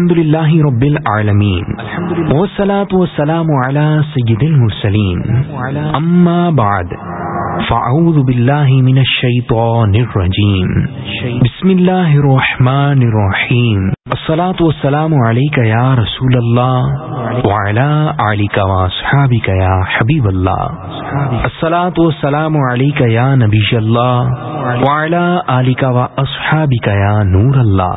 الحمد لله رب العالمين والصلاة والسلام على سيد المرسلين أما بعد فأعوذ بالله من الشيطان الرجيم بسم الله الرحمن الرحيم الصلاة والسلام عليك يا رسول الله وعلى آلك وأصحابك يا حبيب الله الصلاة والسلام عليك يا نبي الله وعلى آلك وأصحابك يا نور الله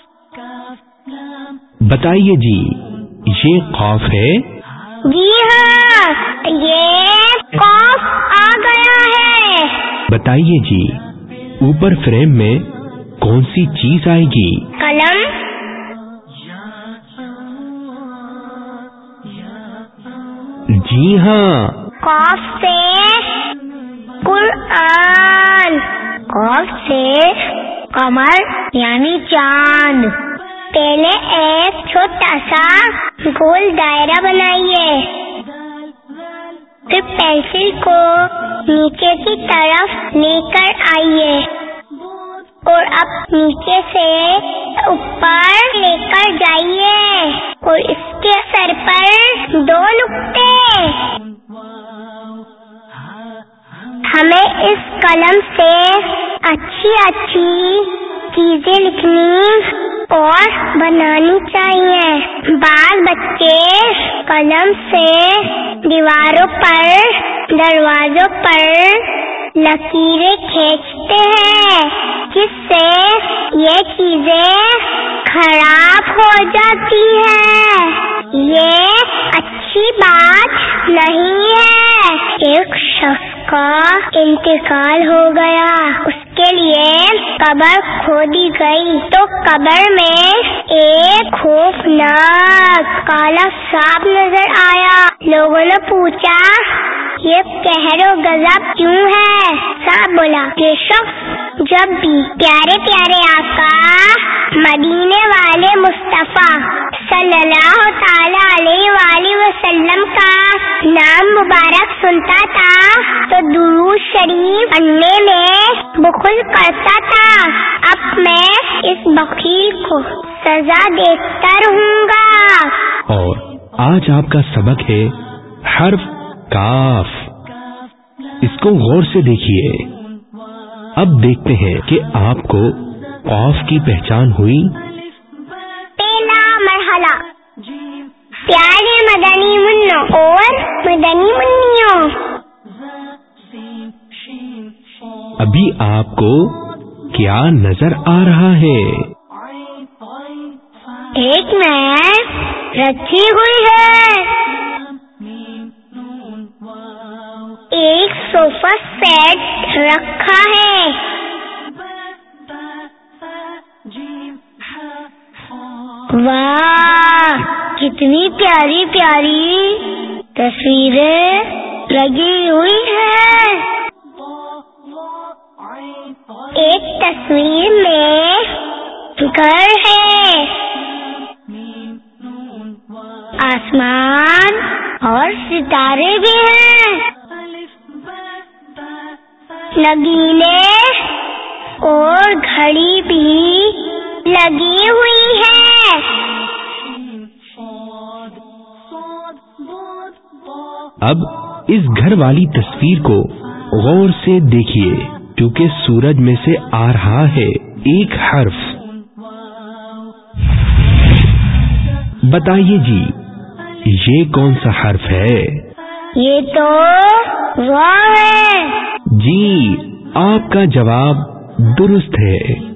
بتائیے جی یہ خوف ہے؟ جی ہاں یہ خوف آ گیا ہے۔ بتائیے جی اوپر فریم میں کون سی چیز آئے گی؟ قلم۔ جی ہاں۔ خوف سے قرآن۔ خوف سے کمر یعنی چاند۔ پہلے ایک چھوٹا سا گول دائرہ بنائیے۔ پھر پینسل کو نیچے کی طرف لے کر آئیے۔ اور اب نیچے سے اوپر لے کر جائیے۔ اور اس کے سر پر دو نقطے۔ ہمیں اس قلم سے اچھی اچھی چیزیں لکھنی اور بنانی چاہیے۔ بعض بچے قلم سے دیواروں پر، دروازوں پر لکیریں کھینچتے ہیں، جس سے یہ چیزیں خراب ہو جاتی ہے یہ اچھی بات نہیں ہے۔ ایک شخص کا انتقال ہو گیا۔ اس کے لیے قبر کھودی گئی۔ تو قبر میں ایک خوفناک کالا سانپ نظر آیا۔ لوگوں نے پوچھا، یہ کہر و غضب کیوں ہے؟ سانپ بولا یہ شخص جب بھی پیارے پیارے آقا مدینے والے مصطفیٰ صلی اللہ تعالی علیہ وآلہ وسلم کا نام مبارک سنتا تھا تو درو شریف پڑھنے میں بخل کرتا تھا۔ اب میں اس بخیل کو سزا دیتا رہوں گا۔ اور آج آپ کا سبق ہے حرف کاف۔ اس کو غور سے دیکھیے۔ اب دیکھتے ہیں کہ آپ کو قوف کی پہچان ہوئی۔ پہلا مرحلہ۔ پیارے منو مدنی منوں ابھی آپ کو کیا نظر آ رہا ہے؟ ایک میں رکھی ہوئی ہے۔ ایک صوفہ سیٹ رکھا ہے۔ واہ کتنی پیاری پیاری۔ تصویریں لگی ہوئی ہے ایک تصویر میں گھر ہے۔ آسمان اور ستارے بھی ہیں۔ نگیلے اور گھڑی بھی لگی ہوئی ہے اب اس گھر والی تصویر کو غور سے دیکھیے کیونکہ سورج میں سے آ رہا ہے ایک حرف۔ بتائیے جی یہ کون سا حرف ہے؟ یہ تو ہے۔ جی آپ کا جواب درست ہے۔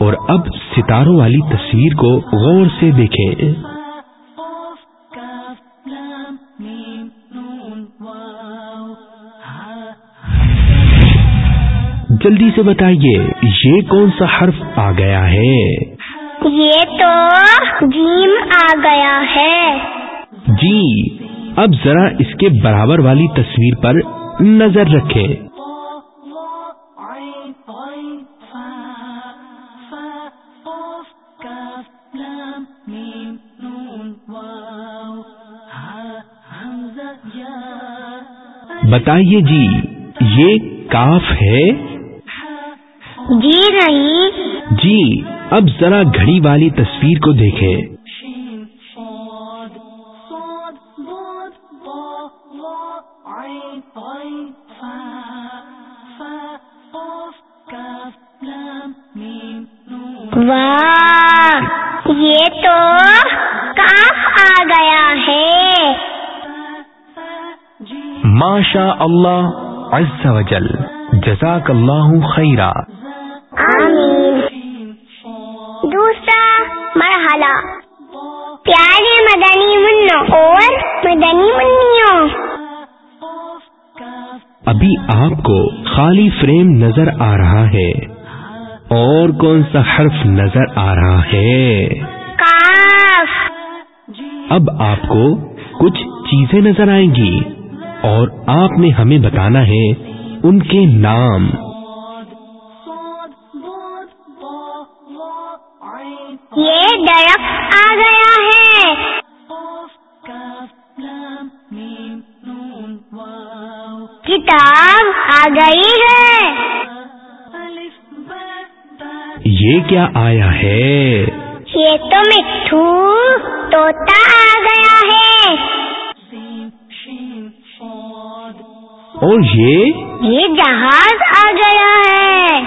اور اب ستاروں والی تصویر کو غور سے دیکھیں۔ جلدی سے بتائیے یہ کون سا حرف آ گیا ہے؟ یہ تو جیم آ گیا ہے۔ جی اب ذرا اس کے برابر والی تصویر پر نظر رکھے بتائیے جی یہ کاف ہے؟ جی نہیں جی اب ذرا گھڑی والی تصویر کو دیکھیں۔ ماشا اللہ عز و جل جزاک اللہ خیرہ آمین. دوسرا مرحلہ. پیارے مدنی منو اور مدنی منوں ابھی آپ کو خالی فریم نظر آ رہا ہے اور کون سا حرف نظر آ رہا ہے؟ کاف. اب آپ کو کچھ چیزیں نظر آئیں گی۔ اور آپ نے ہمیں بتانا ہے ان کے نام۔ یہ درخت آ گیا ہے۔ کتاب آ گئی ہے۔ یہ کیا آیا ہے؟ یہ تو مٹھو توتا اور یہ یہ جہاز آ گیا ہے۔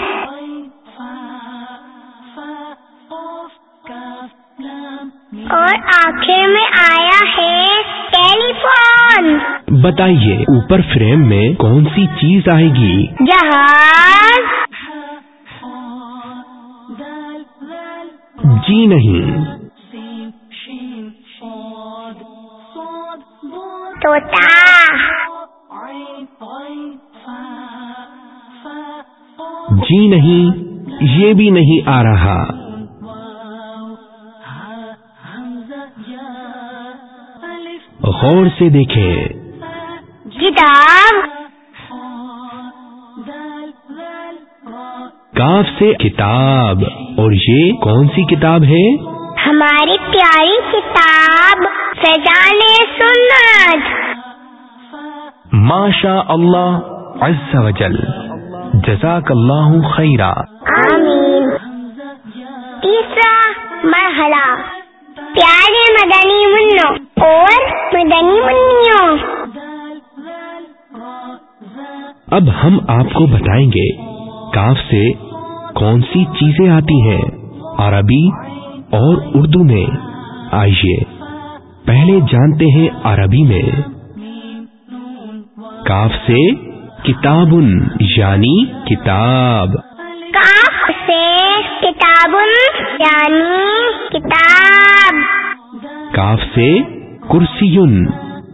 اور آخر میں آیا ہے ٹیلی فون بتائیے اوپر فریم میں کون سی چیز آئے گی؟ جہاز۔ جی نہیں۔ جی نہیں یہ بھی نہیں آ رہا۔ غور سے دیکھیں۔ کتاب کاف سے کتاب۔ اور یہ کون سی کتاب ہے؟ ہماری پیاری کتاب فیضان سنت۔ ماشا اللہ عز و جل جزاک اللہ خیرہ آمین. تیسرا مرحلہ. پیارے مدنی منو اور مدنی منوں اب ہم آپ کو بتائیں گے کاف سے کون سی چیزیں آتی ہیں؟ عربی اور اردو میں. آئیے پہلے جانتے ہیں عربی میں. کاف سے کتاب یعنی کتاب۔ کاف سے کتاب یعنی کتاب۔ کاف سے کرسی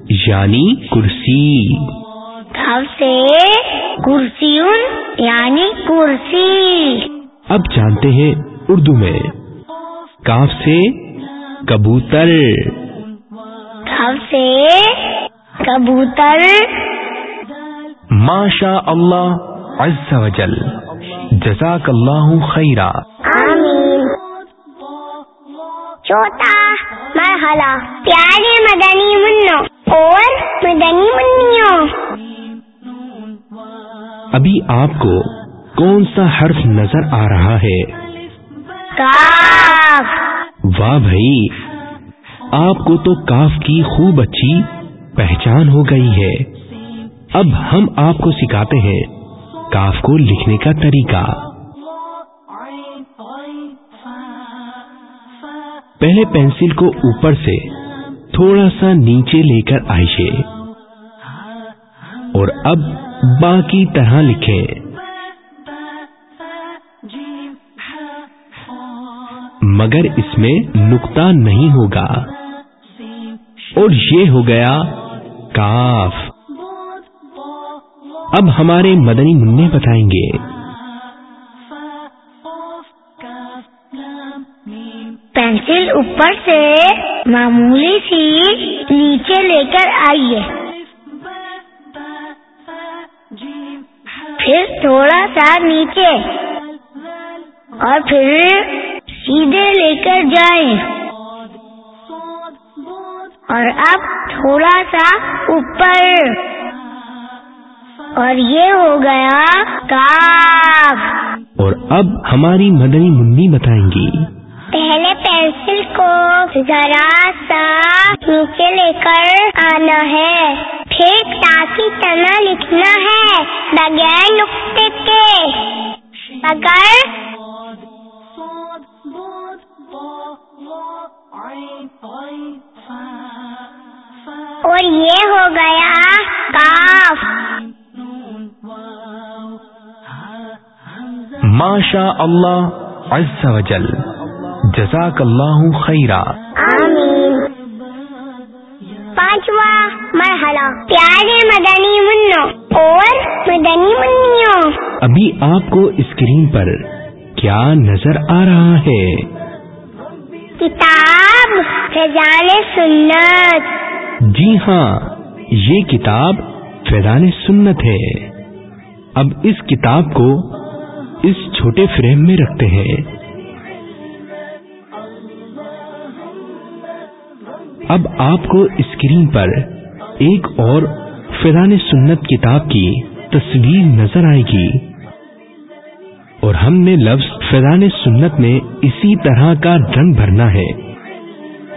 یعنی کرسی۔ کاف سے کرسی یعنی کرسی۔ اب جانتے ہیں اردو میں۔ کاف سے کبوتر۔ کاف سے کبوتر۔ ماشا اللہ عز و جل جزاک اللہ خیرہ آمین۔ چوتھا مرحلہ۔ پیارے مدنی منو اور مدنی منوں ابھی آپ کو کون سا حرف نظر آ رہا ہے؟ کاف۔ واہ بھائی آپ کو تو کاف کی خوب اچھی پہچان ہو گئی ہے۔ اب ہم آپ کو سکھاتے ہیں کاف کو لکھنے کا طریقہ۔ پہلے پینسل کو اوپر سے تھوڑا سا نیچے لے کر آئیے اور اب باقی طرح لکھیں۔ مگر اس میں نقطہ نہیں ہوگا۔ اور یہ ہو گیا کاف۔ اب ہمارے مدنی منع بتائیں گے۔ پینسل اوپر سے معمولی سی نیچے لے کر آئیے۔ پھر تھوڑا سا نیچے اور پھر سیدھے لے کر جائیں۔ اور اب تھوڑا سا اوپر۔ اور یہ ہو گیا کاف۔ اور اب ہماری مدنی منی بتائیں گی۔ پہلے پینسل کو ذرا سا نیچے لے کر آنا ہے۔ پھر تاکہ تنا لکھنا ہے بغیر نقطے کے۔ اگر اور یہ ہو گیا کاف۔ ماشا اللہ عز و جل. جزاک اللہ خیرہ پانچواں مرحلہ. پیارے مدنی منو اور مدنی منوں ابھی آپ کو اسکرین پر کیا نظر آ رہا ہے؟ کتاب فضان سنت. جی ہاں یہ کتاب فیضان سنت ہے۔ اب اس کتاب کو اس چھوٹے فریم میں رکھتے ہیں۔ اب آپ کو اسکرین پر ایک اور فیضان سنت کتاب کی تصویر نظر آئے گی۔ اور ہم نے لفظ فیضان سنت میں اسی طرح کا رنگ بھرنا ہے۔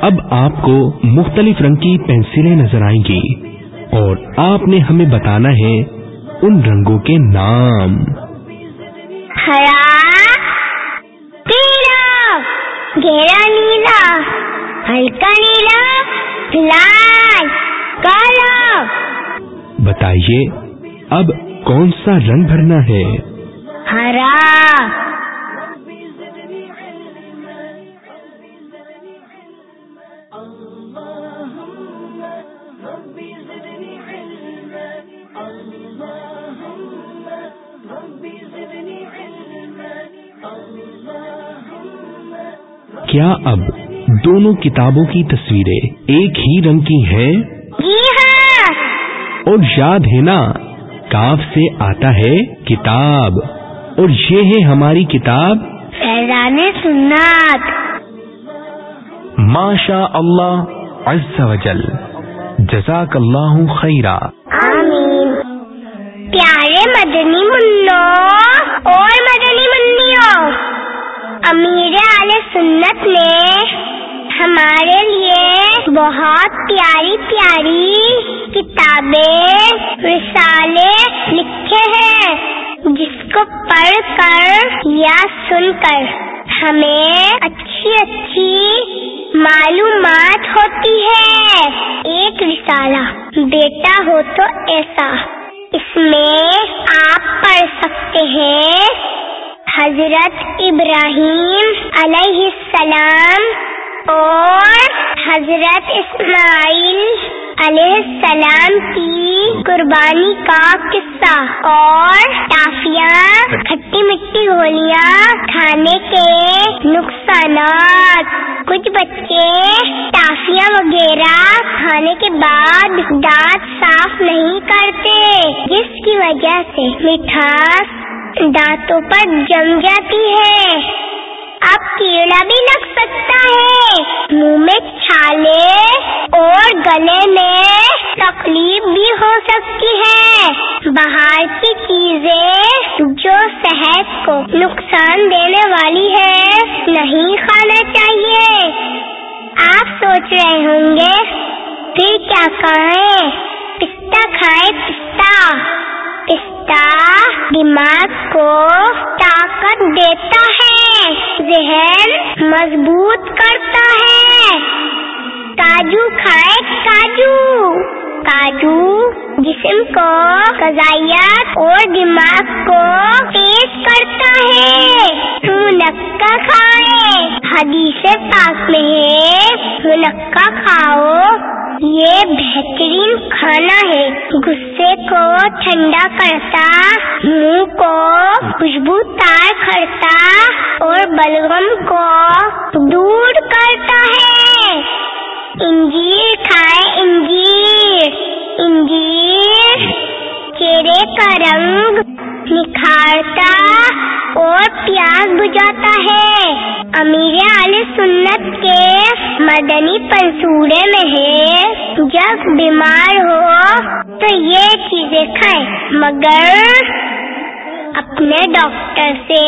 اب آپ کو مختلف رنگ کی پینسلیں نظر آئیں گی۔ اور آپ نے ہمیں بتانا ہے ان رنگوں کے نام۔ ہرا پیلا گہرا نیلا ہلکا نیلا لال کالا۔ بتائیے اب کون سا رنگ بھرنا ہے؟ ہرا۔ کیا اب دونوں کتابوں کی تصویریں ایک ہی رنگ کی ہیں؟ جی ہاں۔ اور یاد ہے نا کاف سے آتا ہے کتاب۔ اور یہ ہے ہماری کتاب۔ فیضان سنت۔ ماشا اللہ عز و جل۔ جزاک اللہ خیرہ آمین۔ پیارے مدنی منوں اور مدنی امیر علیہ سنت نے ہمارے لیے بہت پیاری پیاری کتابیں رسالے لکھے ہیں، جس کو پڑھ کر یا سن کر ہمیں اچھی اچھی معلومات ہوتی ہے۔ ایک رسالہ، بیٹا ہو تو ایسا، اس میں آپ پڑھ سکتے ہیں۔ حضرت ابراہیم علیہ السلام اور حضرت اسماعیل علیہ السلام کی قربانی کا قصہ اور ٹافیاں، کھٹی مٹی گولیاں کھانے کے نقصانات۔ کچھ بچے ٹافیاں وغیرہ کھانے کے بعد دانت صاف نہیں کرتے، جس کی وجہ سے مٹھاس دانتوں پر جم جاتی ہے۔ اب کیڑا بھی لگ سکتا ہے۔ منہ میں چھالے اور گلے میں تکلیف بھی ہو سکتی ہے۔ باہر کی چیزیں جو صحت کو نقصان دینے والی ہے، نہیں کھانا چاہیے۔ آپ سوچ رہے ہوں گے پھر کیا کھائیں پستہ کھائیں پستہ۔ پستہ دماغ کو طاقت دیتا ہے، ذہن مضبوط کرتا ہے۔ کاجو کھائے کاجو۔ کاجو جسم کو غذائیت اور دماغ کو تیز کرتا ہے۔ منقع کھائے۔ حدیث پاک میں ہے منقع کھاؤ۔ یہ بہترین کھانا ہے۔ غصے کو ٹھنڈا کرتا، منہ کو خوشبو تار کرتا اور بلغم کو دور کرتا ہے۔ انجیر کھائے انجیر انجیر۔ چہرے کا رنگ نکھارتا اور پیاز بجاتا ہے۔ امیر علی سنت کے مدنی پنسورے میں ہے، جب بیمار ہو تو یہ چیزیں کھائے مگر اپنے ڈاکٹر سے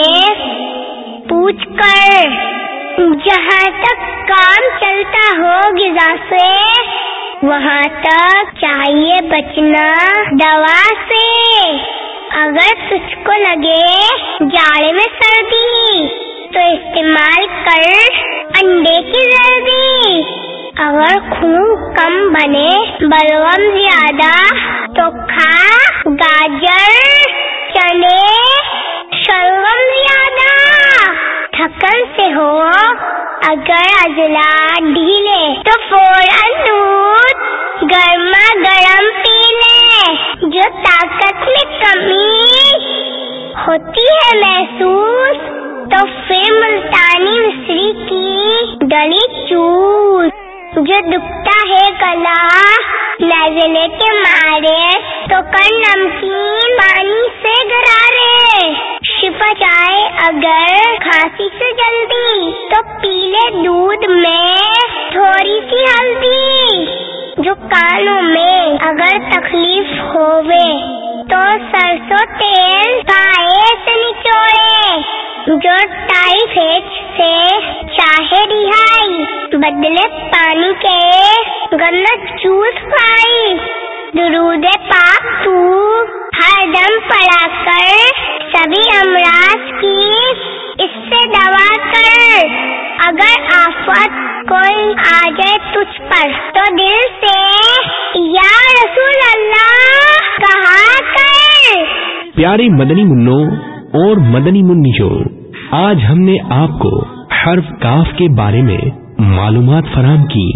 پوچھ کر، جہاں تک کام چلتا ہو، غذا سے وہاں تک چاہیے بچنا دوا سے۔ اگر تجھ کو لگے جاڑے میں سردی، تو استعمال کر انڈے کی زردی اگر خون کم بنے، بلغم زیادہ، تو کھا گاجر، چنے، شلغم زیادہ۔ تھکن سے ہو اگر اجلا ڈھیلے تو فوراً دودھ گرما گرم پی لے جو طاقت میں کمی ہوتی ہے محسوس، تو پھر ملتانی مصری کی ڈلی چوس، جو دکھتا ہے گلا نزلے کے مارے، تو کر نمکین پانی سے گرارے۔ شفا جائے اگر کھانسی سے جلدی، تو پیلے دودھ میں تھوڑی سی ہلدی، جو کانوں میں اگر تکلیف ہوئے تو سرسوں تیل کھائے سے نچوڑے، جو ٹائیفائڈ سے چاہے رہائی۔ بدلے پانی کے گنت جوس پائی درود پاک تو ہر دم پڑا کر سبھی امراض کی اس سے دوا کر۔ اگر آفت کوئی آ جائے تجھ پر تو دل سے یا رسول اللہ کہا کر۔ پیارے مدنی منو اور مدنی منیوں آج ہم نے آپ کو حرف کاف کے بارے میں معلومات فراہم کی۔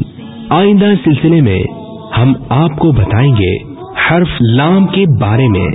آئندہ سلسلے میں ہم آپ کو بتائیں گے حرف لام کے بارے میں۔